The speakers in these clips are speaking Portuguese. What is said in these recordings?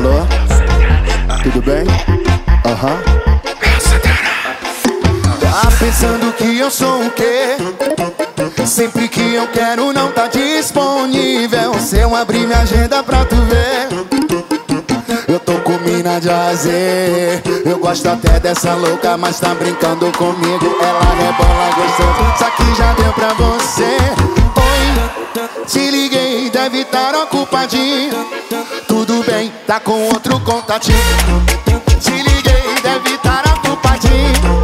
Alô? Tudo bem? Aham. Tá pensando que eu sou o quê? Sempre que eu quero não tá disponível Se eu abrir minha agenda pra tu ver Eu tô com mina de azer Eu gosto até dessa louca, mas tá brincando comigo Ela rebola gostoso, só que já deu pra você Oi, te liguei, deve estar ocupadinho Tudo bem, tá com outro contatinho. Te liguei, deve estar ocupadinho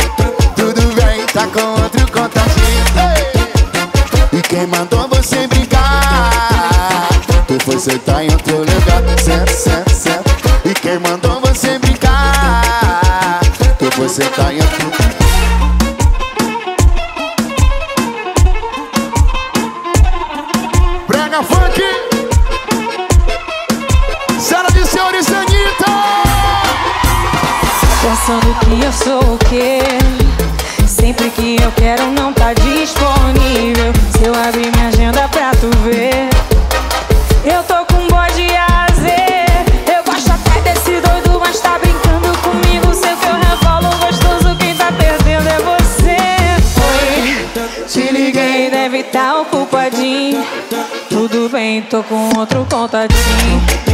Tudo bem, tá com outro contatinho! E quem mandou você brincar? Tu foi sentar em outro lugar. Certo, certo, certo. E quem mandou você brincar? Tu foi sentar em outro lugar. Brega funk Pensando que eu sou o quê? Sempre que eu quero não tá disponível. Se eu abrir minha agenda pra tu ver. Eu tô com bode azer Eu gosto até desse doido, mas tá brincando comigo. Sei que eu gostoso, quem tá perdendo é você. Oi, te liguei, deve tá ocupadinho. Tudo bem, tô com outro contatinho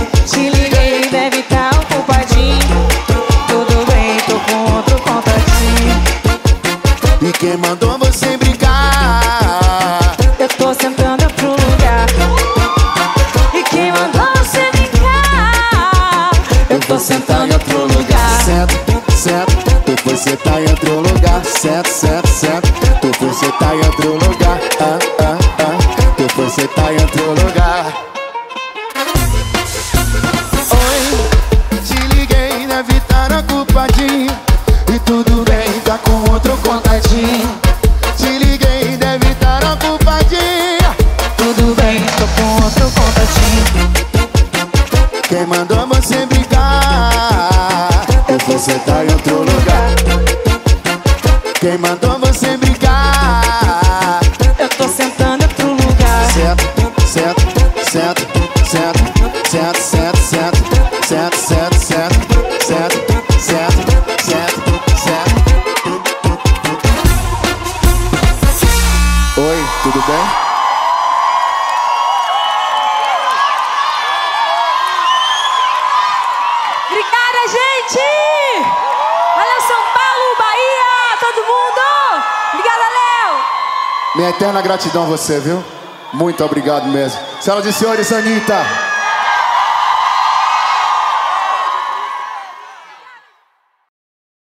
quem mandou você brincar? Eu tô sentando pro lugar E quem mandou você brincar? Eu tô sentando outro lugar Certo, certo Tu foi sentar em outro lugar Certo, certo, certo Tu foi sentar em outro lugar ah, ah, ah. Tu foi sentar em outro lugar você tá em outro lugar. Quem mandou você brincar? Eu tô sentando em outro lugar. Certo, certo, certo, certo, certo, certo. Obrigada, gente! Olha São Paulo, Bahia, todo mundo! Obrigada, Léo! Minha eterna gratidão a você, viu? Muito obrigado mesmo. Senhoras e senhores, Anitta.